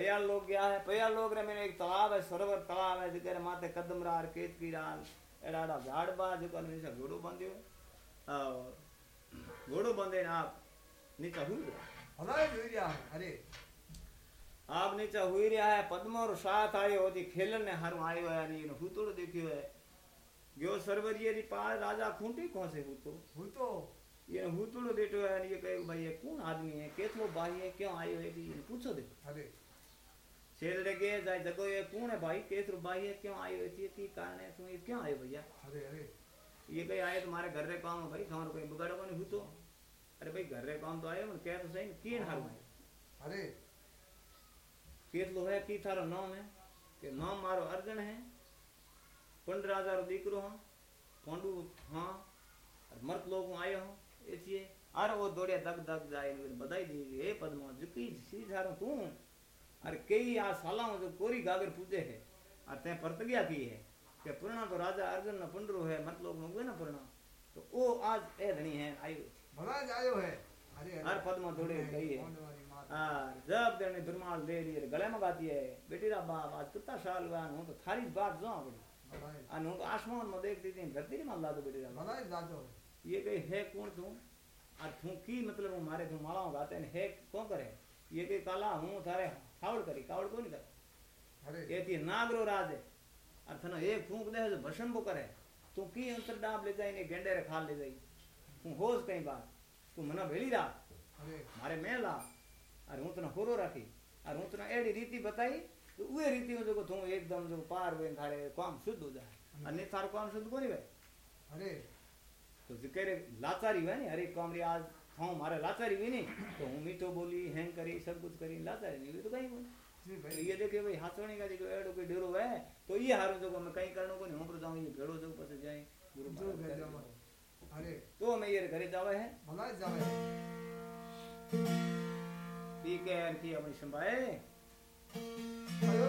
पयाल लोग गया है पयाल लोग रे मैंने एक तालाब है सरोवर तालाब है जिके माथे कदमरार केतकी राल एड़ा एड़ा झाड़ बा जो जिको नीचे घोड़ो बांधियो और घोड़ो बांधे ना आप नीचे हुई रहा हमारे हुई रहा अरे आप नीचे हुई रहा है पद्म और साथ आए हो जी खेलन ने हर आयो है नी हुतोड़ देखियो है गयो सरवर री पार राजा खूंटी कौन से हुतो हुतो ये हुतोड़ देटो है ये कहे भाई ये कौन आदमी है केतो भाई है क्यों आयो है ये पूछो देखो अरे छेड़े गए जाए जगो ये कौन है भाई? केतरो भाई है क्यों आयो है? की कारण है तू ये क्यों आयो भैया? અરે अरे। ये कहीं आए तुम्हारे घर रे काम भाई तुम्हारे कोई बिगाड़ो को नहीं हुतो अरे भाई घर रे काम तो आयो मन कह तो सही की हाल में अरे। केतलो है की थारो नाम है के नाम मारो अर्जन है पंड राजा रो दीकरो हाँ पांडु हाँ और मर्द लोग हूँ आयो हूँ ऐसी अरे वो दौड़े दग दग जाए बधाई दी हे पद्मा जुकी सी थारो तू अरे कई आ साला में जो कोरी गागर पूजे है। और ते प्रतिज्ञा की है कि पूर्णा तो राजा अर्जुन न पंडरो है मत लोग मंगवे ना पूर्णा तो वो आज ए धनी है आयो भला जायो है। अरे हर पद में दौड़े गई है। हाँ जब देने दुर्माल दे रही है गले में गाती है बेटी रा बाप आज कितना साल हुआ हूँ तो थारी बात जो भला अन हूँ तो आसमान में देखती थी धरती में ला दो बेटी रा ये कही है कौन तू? और तू की मतलब हूँ मारे तू माला गाते हैं है कौन करे? ये કે કાલા હું તારે હાવડ કરી કાવડ કોની કરે એથી નાગરો રાજ અર્થનો એક ફૂંક દે ભસંબો કરે તું કી અંતર ડાબ લે જાય ને ગેંડે રે ખાલ લે જાય હું હોશ કઈ બાર તું મને ભેળી રાખ મારે મેં લા અરે હું તને હોરો રાખી અરે હું તને એડી રીતિ બતાવી તો ઉએ રીતિ હું જોકો તું એકદમ જો પાર હોય થારે કામ શુદ્ધ હો જાય અને તારું કામ શુદ્ધ કોની ભાઈ અરે તો જે કરે લાચારી હોય ને હરેક કામ રે આજ હું મારે લાચારી हुई नहीं तो હું मीठो बोली हैंग करी सब कुछ करी लाचारी नहीं हुई तो कहीं कोनी जी तो भाई ये देखे भाई हाथवणी का जो एड़ो कोई डेरो है तो ये हारो जो मैं कहीं करनो को नहीं हम पर जाऊं ये भेड़ो जो पसे जाए गुरु जो महाराज भेजो करे। मत। अरे तो मैं ये घरे जावे है भला जावे पी के की अपनी संभाए अयो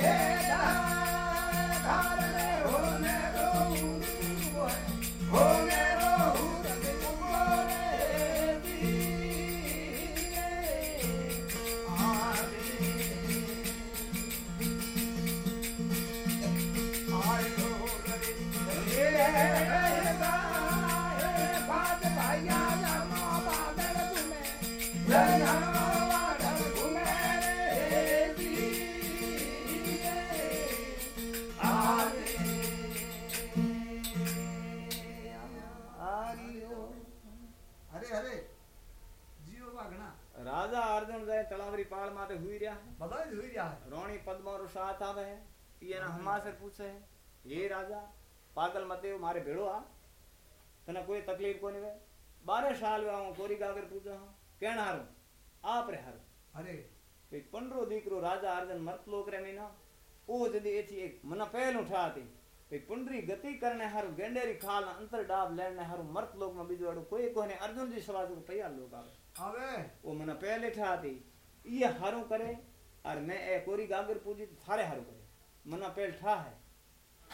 Hare Hare साहब है ये ना हाँ। हमारे से पूछे है। ये राजा पागल मत हो मारे भेड़ो आ। तने कोई तकलीफ़ को नहीं वे। बारह साल वे आऊँ कोरी गागर पूजा हूँ केण हारू? आप रे हारू? अरे। पंद्रह दीकरो राजा अर्जन मर्त लोक रे मीना। ओ जदी एथी एक मना पहल उठाती पुंडरी गति करने हर गेंडेरी खाल अंतर डाब लेने हर मर्त लोग में बीजो अड़ो कोई कोने। अर्जुन जी सवाज तो तैयार लोग आवे। वो मना पहले ठा थी ये हरू करे और मैं ए कोरी गागर पूजित थारे हारो करे। मना पेल ठा है।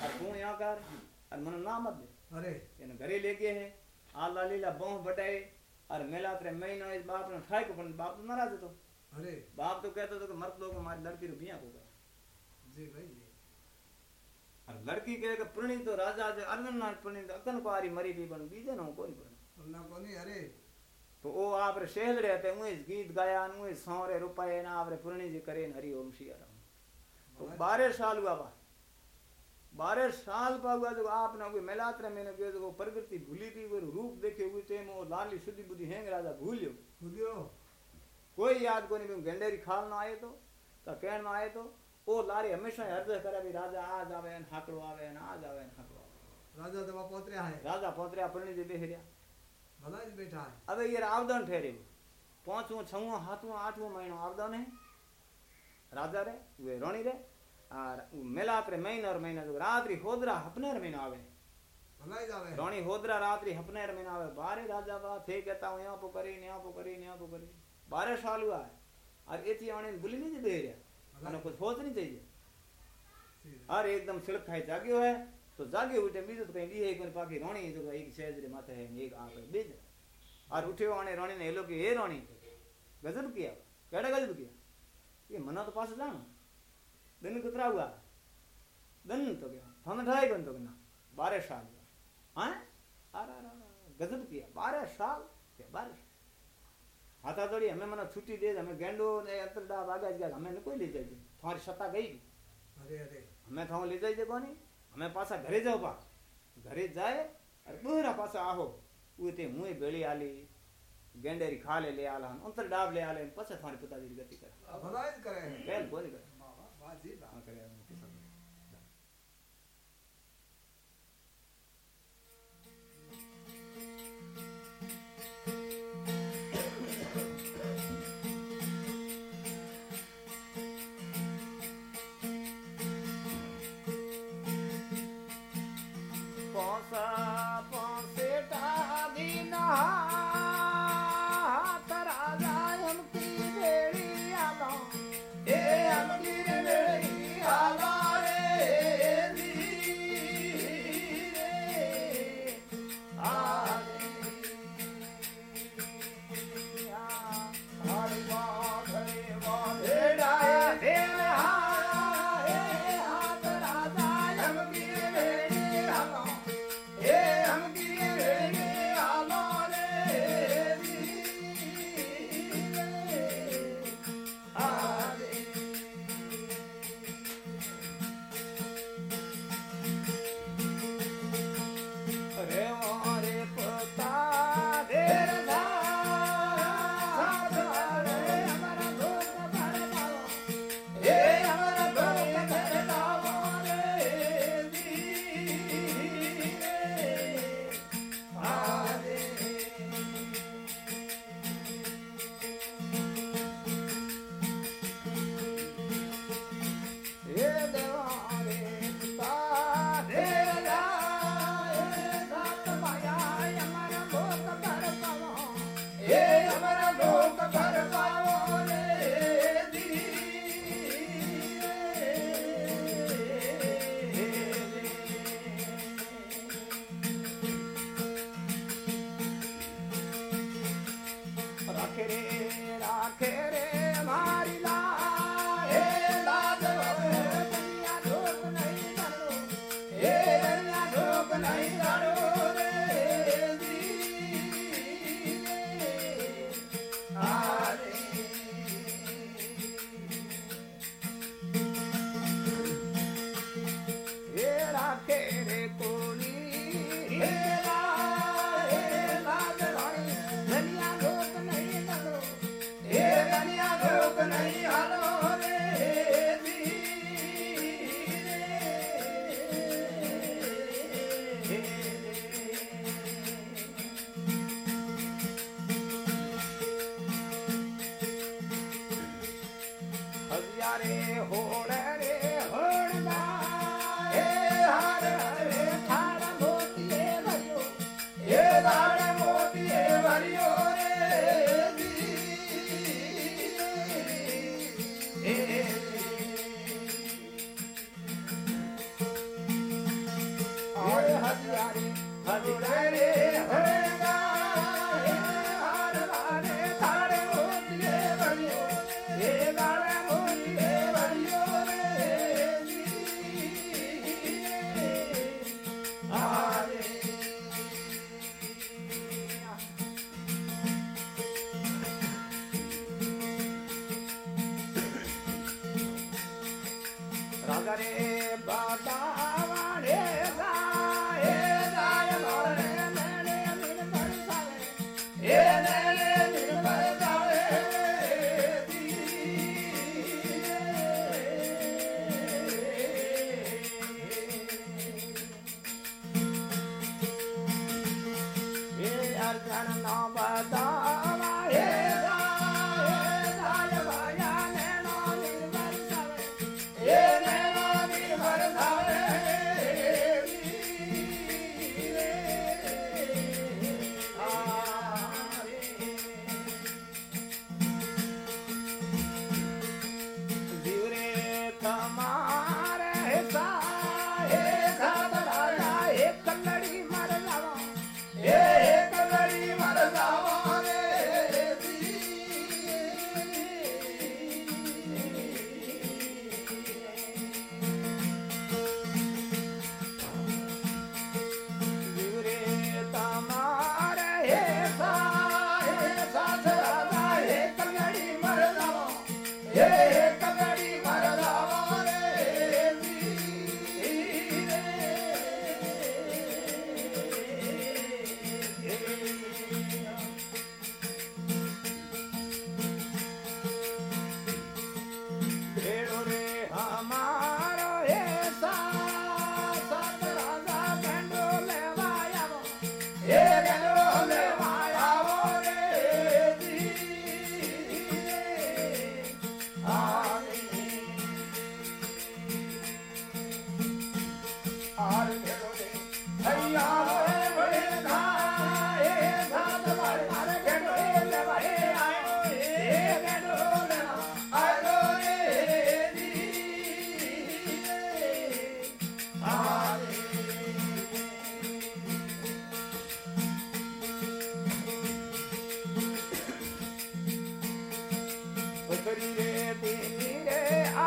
और तू यहाँ कर और मना ना मत दे। अरे। इन घरे लेके है। आला लीला बहु बटाए। और मेला तेरे महीना इस बाप ने ठाई को बाप तो नाराज़ तो। अरे। बाप तो कहता था कि मर्द लोग हमारी लड़की रुपया को गया जी भाई और लड़की कहे कि प्रणीत तो राजा जो अर्जन नाथ प्रणीत अकन को मरी भी बन बीजे ना कोई बन। ना कोनी अरे। तो ओ आप शहल रहते हुए गीत गाया नुए सौरे रुपये ना आप पुरणी जी करेन हरि ओम श्री राम तो बारह साल हुआ बा बारह साल पा हुआ जो आप ना कोई मेलात्र मैंने कहो जो प्रकृति भूली थी वो रूप देखे हुए थे वो लाली शुद्धि बुद्धि हैंग राजा भूलियो भूलियो। कोई याद को नहीं गंडेरी खाल ना आए तो कहण ना आए तो ओ लारी हमेशा हर जगह करे भी राजा आज आवे हाकड़ो आवे आज आवे हाकड़ो राजा तो पोतरे आए। राजा पोतरे परणी जी बेहरिया भला ज अबे ये आवदन ठहरे पांचवो छवो हाथवो आठवो महीनो आवदन है राजा रे वे रोणी रे और मेलात रे महीने और महीने रात्रि होदरा हपने रे महीने आवे भलाई जावे रोणी होदरा रात्रि हपने रे महीने आवे बारे राजा बा थे कहता हूँ यहाँ पो करी यहाँ पो करी यहाँ पो करी बारह साल हुआ है और एथी आने बुली नहीं दे रहा कुछ सोच नहीं चाहिए और एकदम सिड़क खाई जागियो है तो जागे उठे बीजो तो कहीं दी है कोई पाकी रोणी जो एक सहज रे माथे है एक आप है बीज और उठे आने रोणी ने हेलो कि हे रोणी गजब किया केड़ा गजब किया ये मना तो पास जानो दिन कितना हुआ दिन तो क्या थन ढाई गन तो ना बारह साल हुआ हैं अरे अरे अरे, गजब किया बारह साल क्या बारह साल हाथा तोड़ी हमें मना छुट्टी दे हमें गेंडो ने अंतर डाब आगे गया हमें कोई ले जाइए तुम्हारी सत्ता गई અરે અરે અમે થાવ લઈ જાય કોની અમે પાછા ઘરે જાવ પા ઘરે જાય અરે બુરા પાછા આહો ઉએ તે મુએ બેળી આલી ગેંડેરી ખાલે લે આલા અંતર ડાબ લે આલે પછી તમારી પિતાજી ગતિ કરે બધા જ કરે હે કેમ કોની કરે વાહ, વાહ, વાહ જી વાહ. આ કરે એમ કિસ્સા કરે.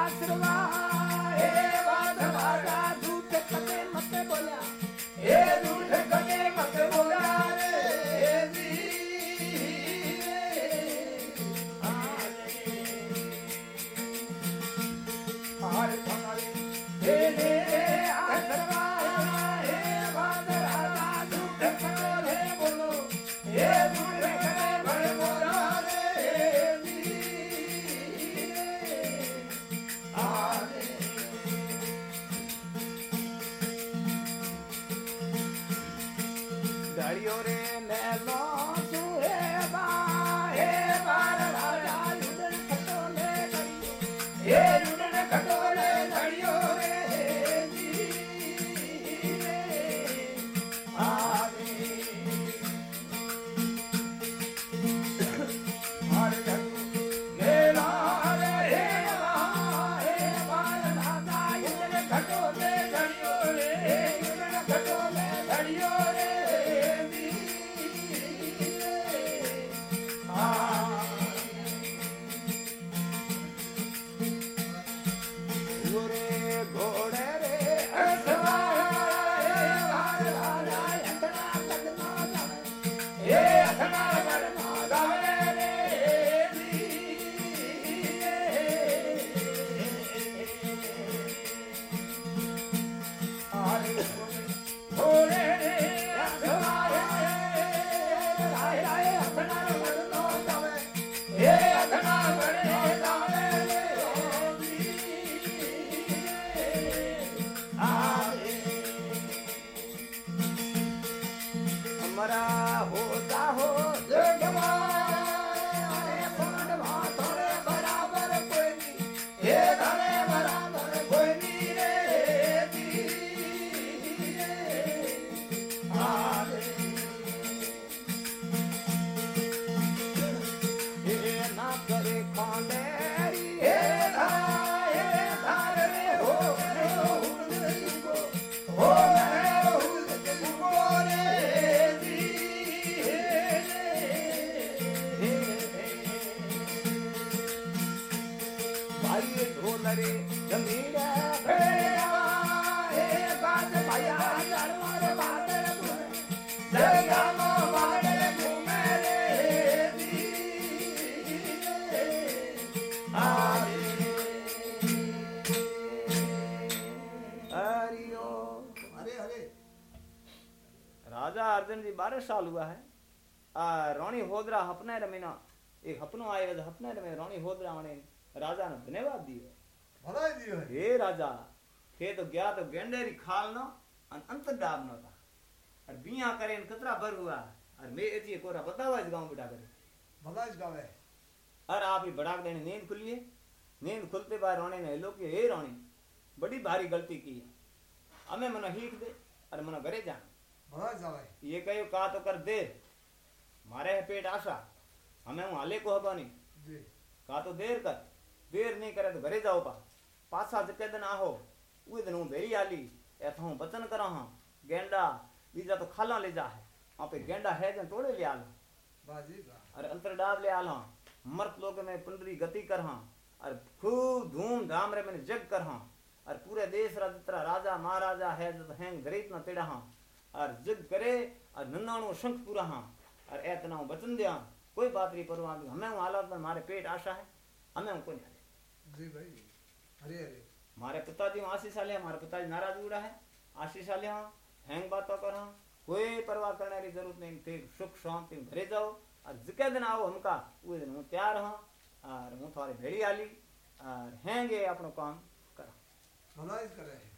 to the light. Yeah. राजा अर्जुन जी बारह साल हुआ है। रोनी होदरा हपने रमीना। एक हपनो आए वज हपने रमे रोनी होदरा वाने राजा ने धन्यवाद दियो भलाई दियो हे। राजा थे तो गया तो गेंडेरी खाल नो अन अंतर डाब नो था। और बिया करे कतरा भर हुआ और मैं एती कोरा बतावा इस गाँव बिटा करे। भला इस गाँव। है और आप ही बड़ाक देने नींद खुली है? नींद खुलते बार राणे ने हेलो कि हे राणी बड़ी भारी गलती की है। हमें मना हीख दे और मना घरे जा। ये कहो का तो कर दे। मारे है पेट आशा। हमें हूँ हाले को हबा नहीं। जी का तो देर कर। देर नहीं करे तो घरे जाओ पा। पासा जके दिन आहो उहे दिन हूँ भेरी आली। ऐसा हूँ बचन करा हाँ गेंडा बीजा तो खाला ले जा है। वहाँ पे गेंडा है जन तोड़े ले आल। बा अंतर डाब ले आल हाँ। मर्त लोग में पुंडरी गति कर हाँ और खूब धूम धाम रे मैंने जग कर हाँ और पूरे देश रा जितना राजा महाराजा है जो हैं घरे इतना तेड़ा हाँ और जग करे और नन्नाणु शंख पूरा हाँ और ऐतना हूँ बचन दिया। कोई बात नहीं परवाह नहीं हमें हूँ हालत में मारे पेट आशा है हमें हूँ कोई जी भाई हरे हरे मारे पिताजी आशीष आले हमारे पिताजी नाराज़ उड़ा है आशीष आले हाँ हैंग बातों कर हाँ कोई परवाह करने की ज़रूरत नहीं थे सुख शांति घरे जाओ और जिके दिन आओ हमका उस दिन हूँ तैयार हाँ और हूँ थोड़ी भेड़ी आली, और हैंगे अपनो काम करा। भला इस करे।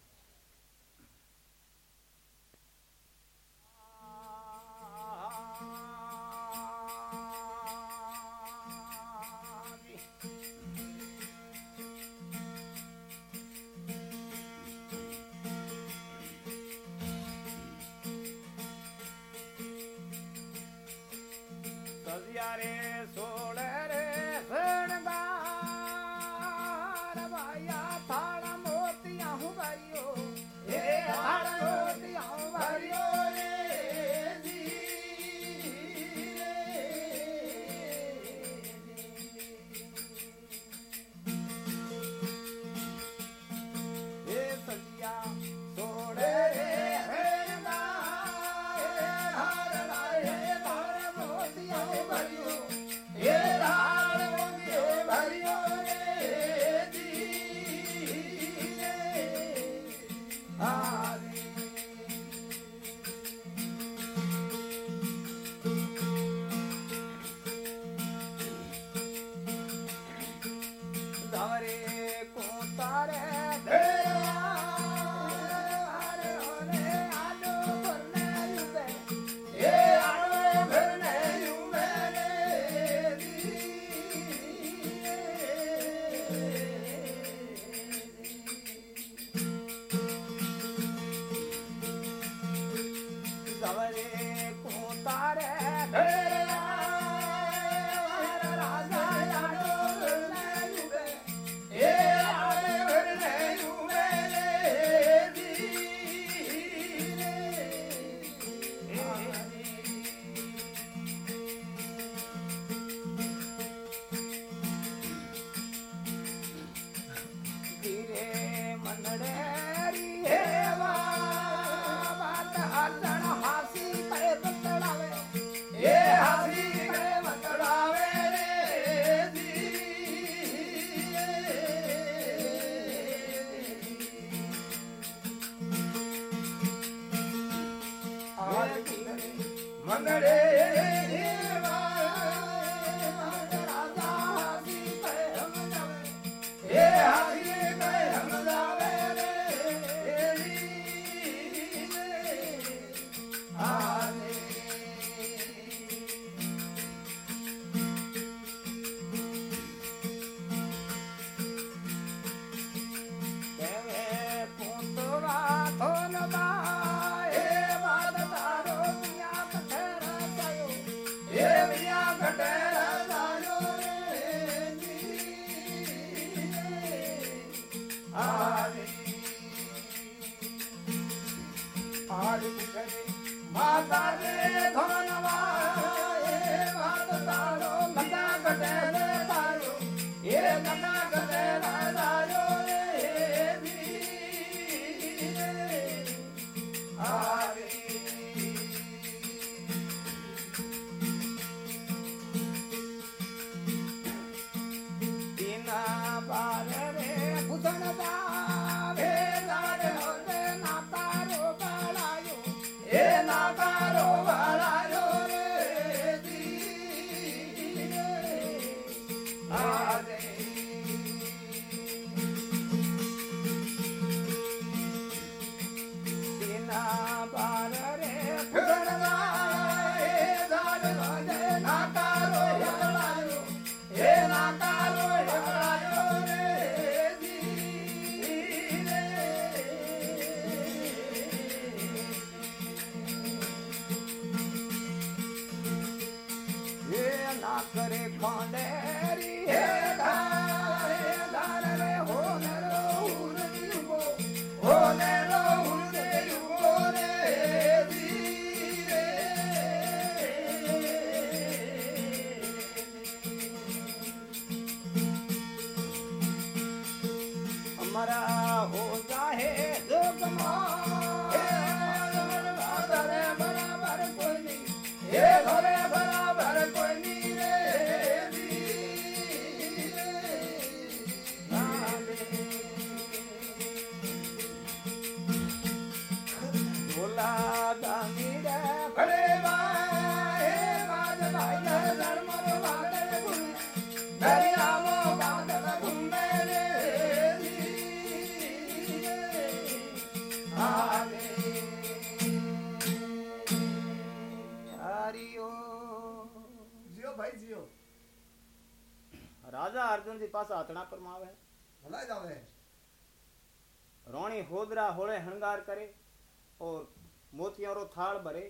थाल भरे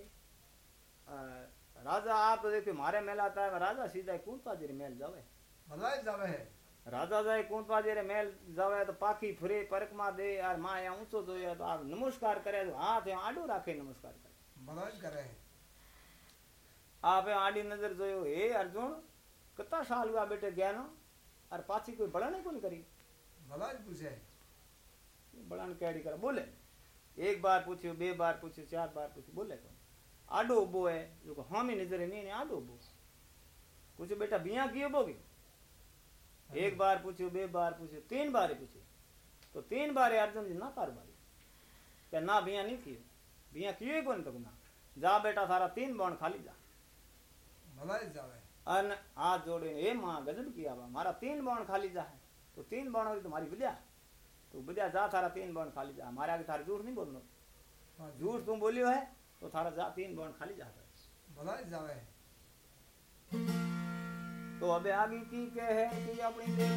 राजा आप तो देखते मारे मेल आता है राजा सीधा कूदपा जी मेल जावे। भला जावे है। राजा जाए कूदपा जी मेल जावे तो पाखी फरे परकमा दे यार माँ यहाँ ऊंचो जोया तो आप नमस्कार करे तो हाथ यहाँ आडू राखे नमस्कार करे। भला करे। है आप आडी नज़र जोयो हे अर्जुन कितना साल हुआ बेटे गया नो? और पाछी कोई बड़ा नहीं कौन करी? भला पूछे। बड़ा ने कैडी कर बोले। एक बार पूछ्यो बे बार पूछ्यो चार बार पूछ्यो बोले कौन? आडो उबो है। जो को हामी नज़र नहीं ने आडो उबो पूछो बेटा बिया कियो बोगे एक बार पूछ्यो बे बार पूछ्यो तीन बार पूछ्यो। तो तीन बार अर्जुन जी ना पार मारी। क्या ना बिया नहीं कियो बिया कियो ही कौन तो ना जा बेटा सारा तीन बौन खाली जा। भला जावे। अन हाथ जोड़े ए माँ गजब किया बा मारा तीन बौन खाली जा है। तो तीन होगी तुम्हारी विद्या तो विद्या जा थारा तीन बौन खाली जा। हमारे आगे थारा झूठ नहीं बोलना? हाँ, झूठ तुम बोलियो है तो थारा जा तीन बौन खाली जा है भला जावे। है तो अबे आगे की के है कि अपनी देख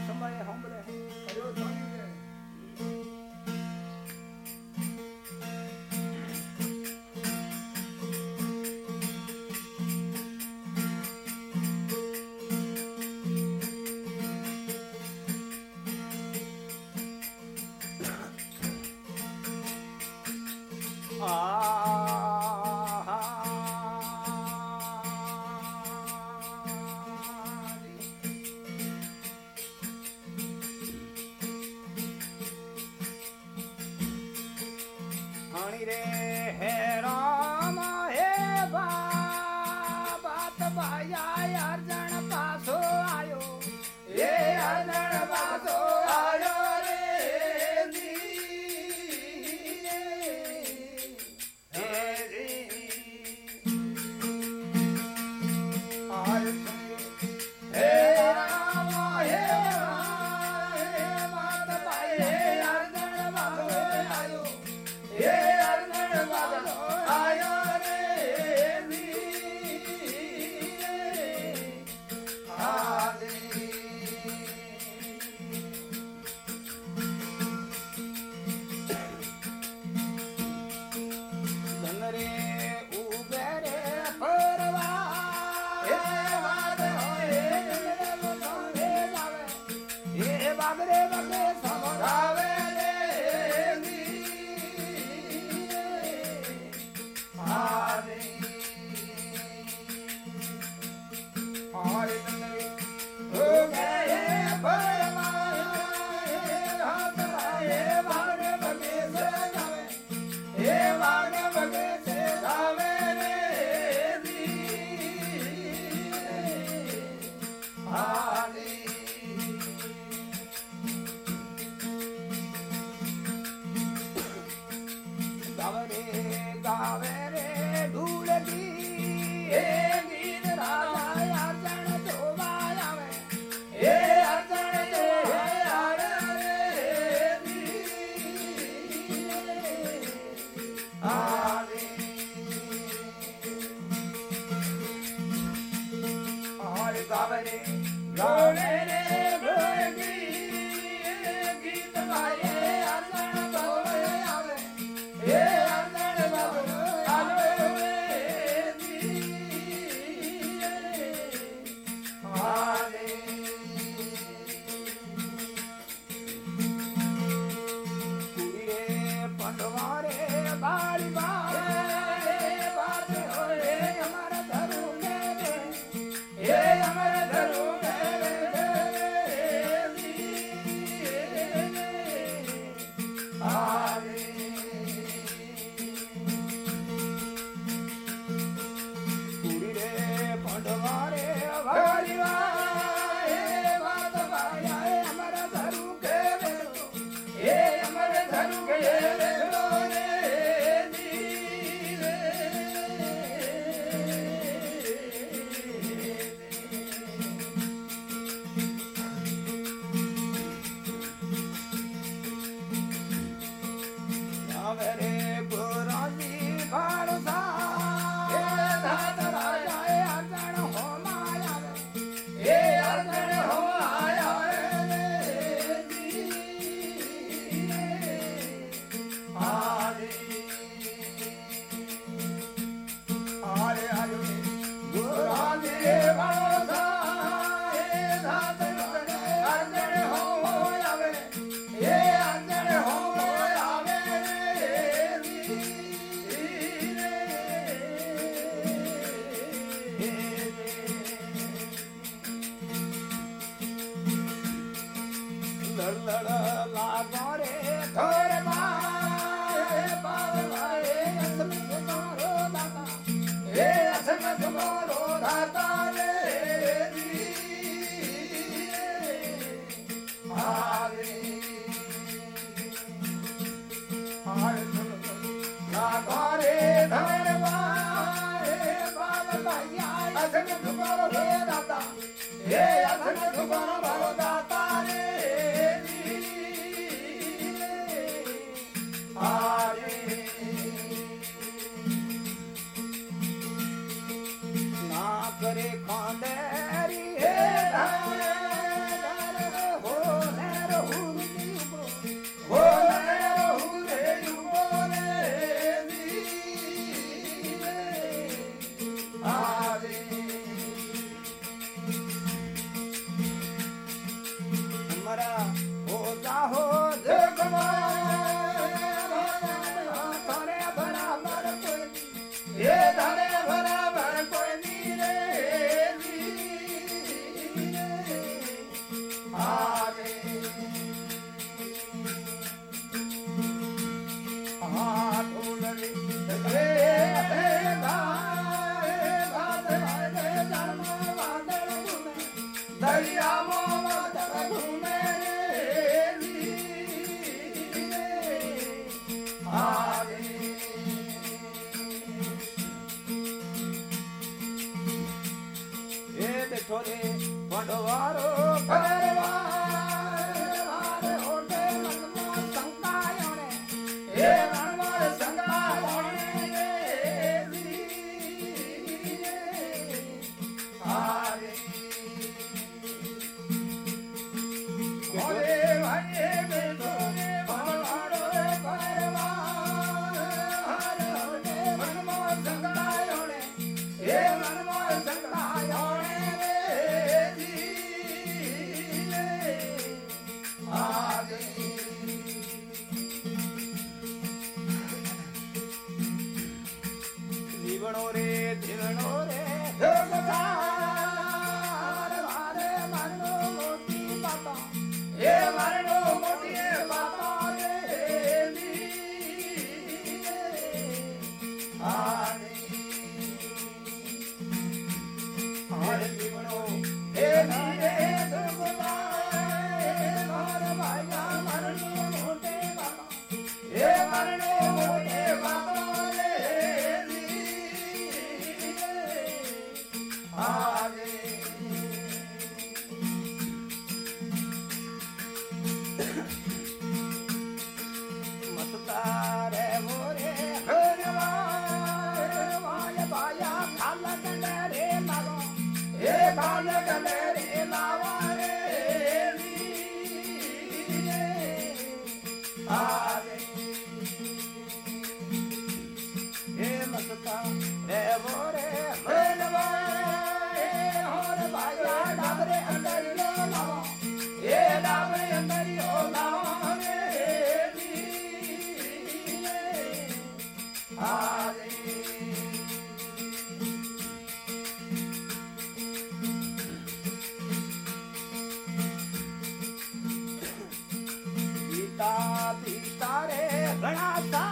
ತ್ರಿಗಣೋ ರೇ ತ್ರಿಗಣೋ ರೇ habitaré, la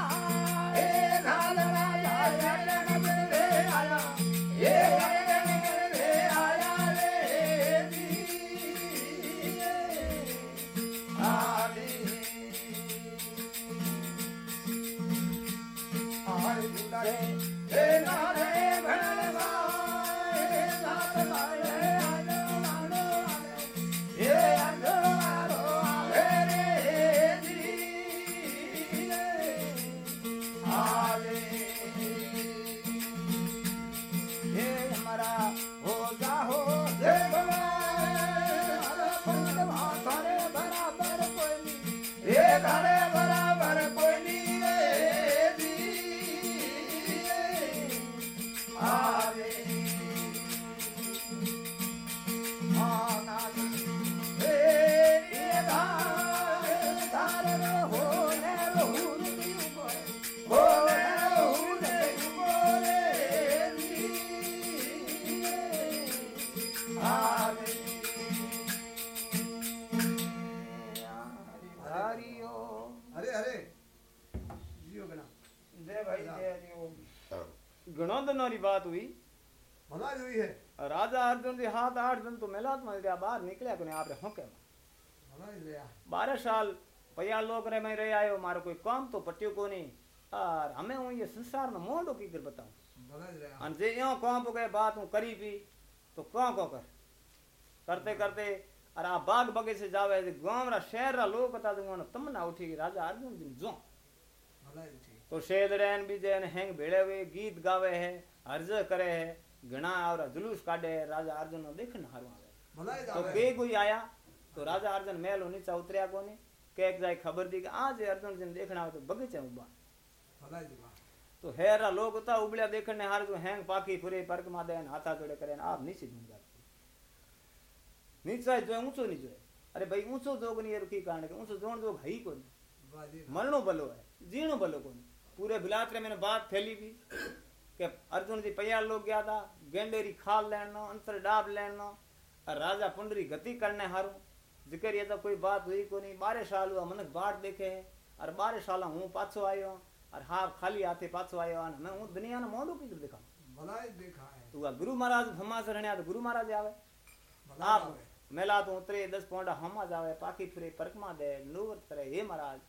માણસ ગયા બહાર નીકળ્યા કે આપણે શું કેમ બારે સાલ પૈયા લોક રે મેં રહી આવ્યો મારું કોઈ કામ તો પટ્યું કોની આર અમે હું એ સંસારનો મોઢો કીધર બતાવું અને જે એવો કામ गए बात हूँ करी भी तो કાં कौ कर? करते करते और आप बाग बगीचे जावे तो गाँव रा शहर रा लोग बता दूँगा ना तमना उठी राजा अर्जुन दिन जो। तो शेद रैन भी जैन हैंग भेड़े हुए गीत गावे है हर्ज करे है घना और जुलूस काढ़े राजा अर्जुन देखना हरवा तो के कोई आया तो राजा अर्जुन महल नीचे उतरिया के खबर दी कि आज अर्जुन जी देखना हो तो बगीचे उबा तो हेरा लोग उता उबड़िया देखने हार जो हैंग पाकी पूरे पर्क मा देन हाथा जोड़े करे आप नीचे दूँगा नीचे जो ऊंचो नहीं जो अरे भाई ऊंचो जोग नहीं है रुकी कारण के ऊंचो है ही कोनी। बाजी मरणो भलो है जीणो भलो कोनी। पूरे बिलातरे मैंने बात फैली भी कि अर्जुन जी पयार लोग गया था गेंडेरी खाल लेनो अंतर डाब लेनो राजा पुंडरी गति करने हारू ज़िक्र ये तो कोई बात हुई कोनी बारह साल हुआ मनक बाट देखे है और बारह साल हूँ पाछो आयो और हाँ खाली हाथे पाछो आयो और मैं हूँ दुनिया ने मोड़ो की दिखा भलाई देखा है तू गुरु महाराज हमा से रहने तो गुरु महाराज आवे आप मेला तो उतरे दस पौंडा हमा जावे पाकी फिरे परकमा दे नूर करे हे महाराज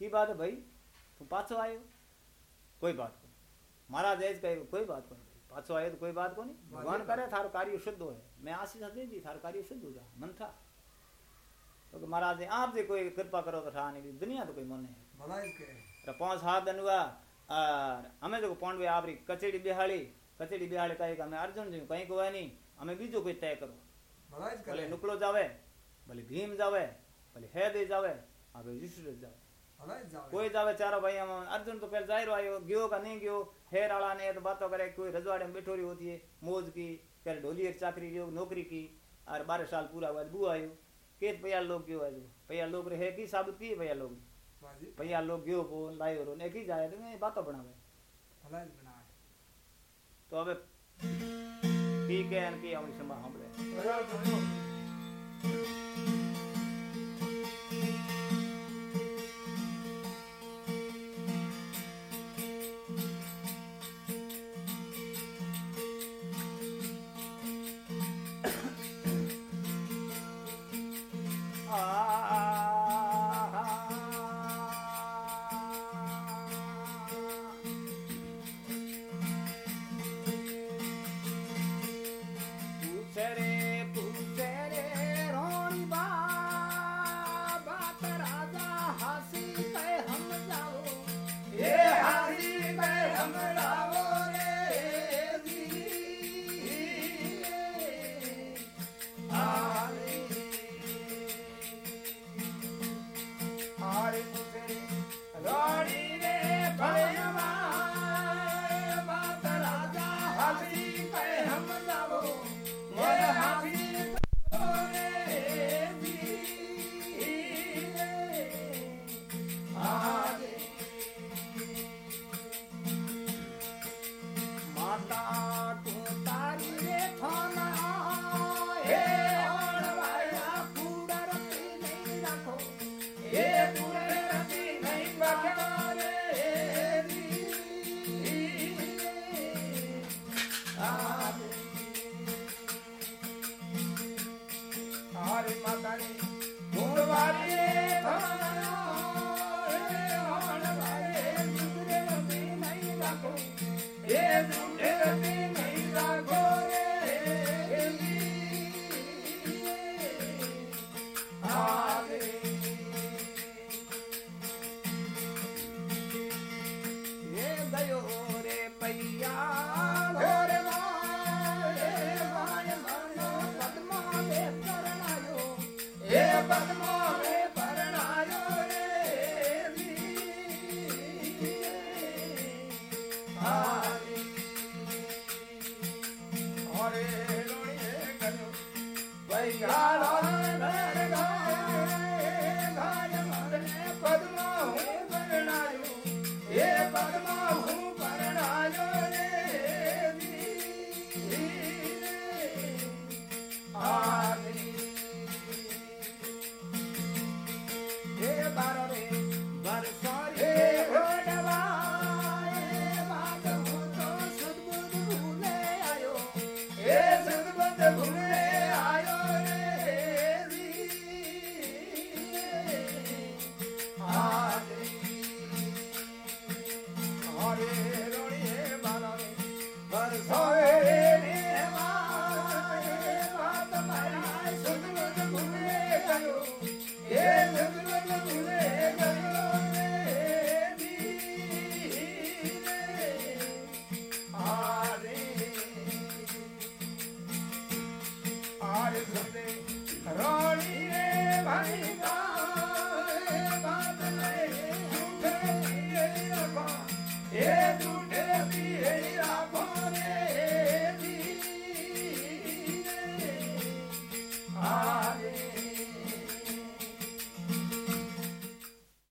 की बात है भाई तू पाछो आयो कोई बात नहीं महाराज ऐज कहे कोई बात नहीं पाछो तो आए तो कोई बात को नहीं। भगवान करे थारो कार्य शुद्ध हो मैं आशीष हदे जी थारो कार्य शुद्ध हो जा। मन था। तो महाराज ने आप देखो कोई कृपा करो तो ठा नहीं दुनिया तो कोई मन है। पाँच हाथ दिन हुआ हमें देखो पांडवे भाई आप कचेड़ी बिहाड़ी कचेड़ी बिहाड़ी कहे का मैं अर्जुन जी कहीं को नहीं हमें बीजो कोई तय करो। भले नुकलो जावे भले भीम जावे भले हैदे जावे आप युष्ठ जावे। કોઈ જાવે ચારો ભાઈ આમ અર્જુન તો પહેલા જાયરો આયો ગયો का नहीं गयो हेर वाला ने तो बातों करे कोई रजवाड़े में बैठो रही होती है मौज की फिर ढोलियर चाकरी जो नौकरी की और बारह साल पूरा हुआ बू आयो केत भैया लोग क्यों आयो भैया लोग रहे की साबित की भैया लोग बाजी भैया लोग गयो पो लायो रो ने की जाए तो मैं बातों बनावे भलाई बनाए તો હવે કી કે અને કી